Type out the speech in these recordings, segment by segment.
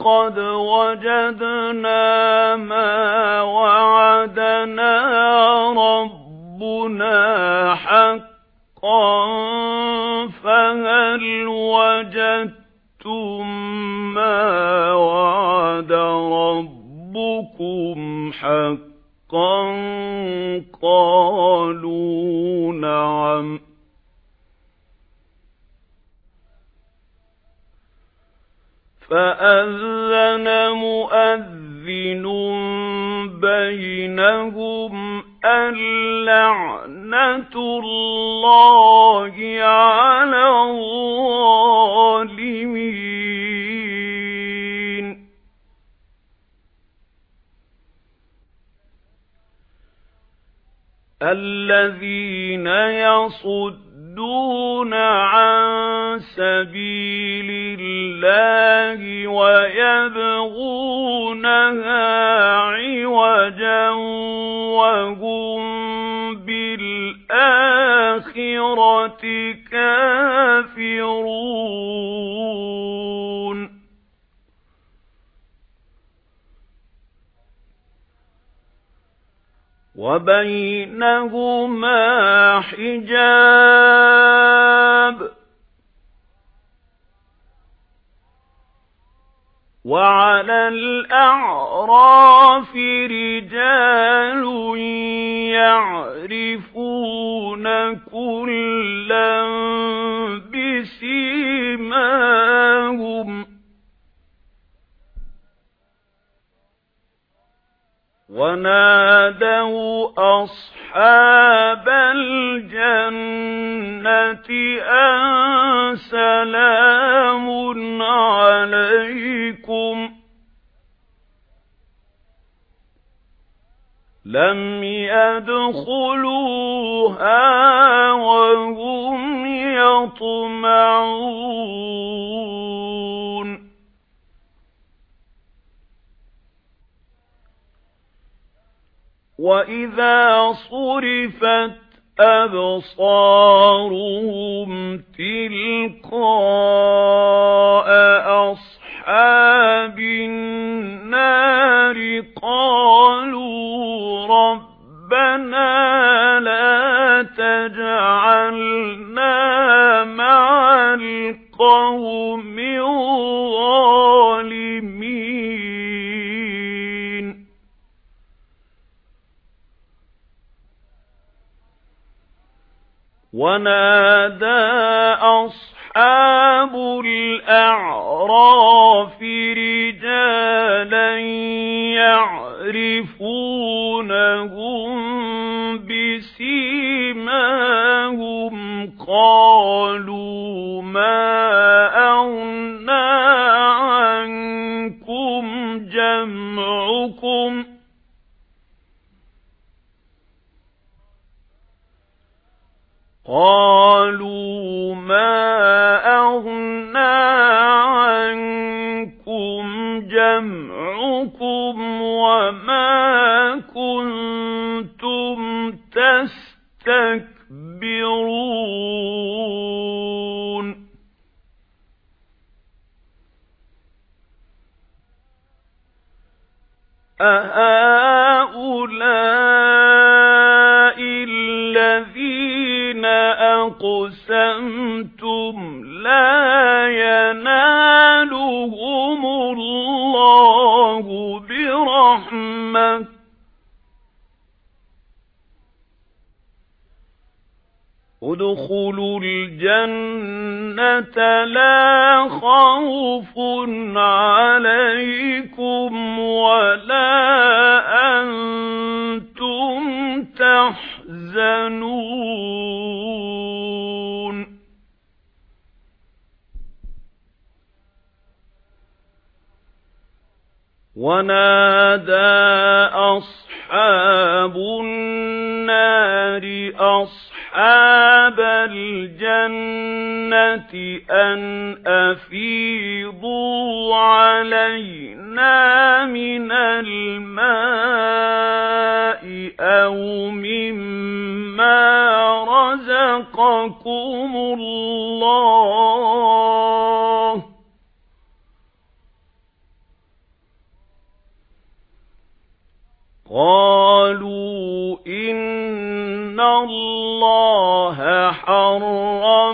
قد وجدنا ما وعدنا ربنا حقا فهل وجدتم ما وعد ربكم حقا؟ قالوا نعم. فأذن مؤذن بينهم اللعنة الله على الظالمين. الذين يصدون عن سبيل الله ويبغونها عوجا وهم بالآخرة كافرون. وبينهما حجاب. وعلى الأعراف رجال يعرفون كلا بسيماهم. ونادوا أصحاب الجنة أن سلام عليكم لم يدخلوها وهم يطمعون. وَإِذَا صُرِفَتْ أَبْصَارُهُمْ تِلْقَاءَ تَجْعَلْنَا مَعَ الْقَوْمِ الظَّالِمِينَ. ونادى أصحاب الأعراف رجالا يعرفونهم بسيماهم قالوا ما أغنى عنكم جمعكم قالوا ما أغنى عنكم جمعكم أهؤلاء الذين أقسمتم لا ينالهم الله برحمة ادخلوا الجنة لا خوف عليكم ولا أنتم تحزنون. ونادى أصحاب النار أصحاب الجنة أن أفيضوا علينا من الماء أو مما رزقكم الله. قالوا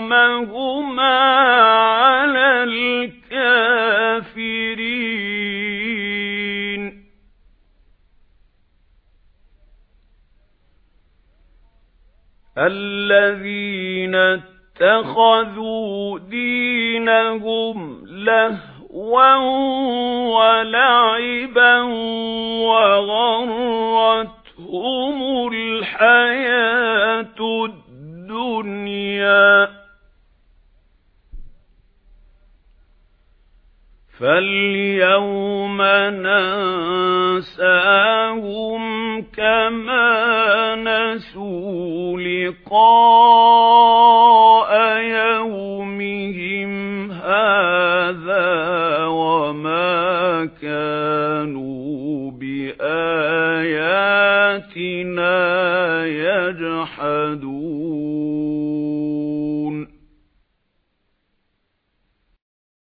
حرمهما على الكافرين. الذين اتخذوا دينهم له وَلَعِبًا وَغَرَّتْهُمُ الْحَيَاةُ الدُّنْيَا فَالْيَوْمَ نَنسَاهُمْ كَمَا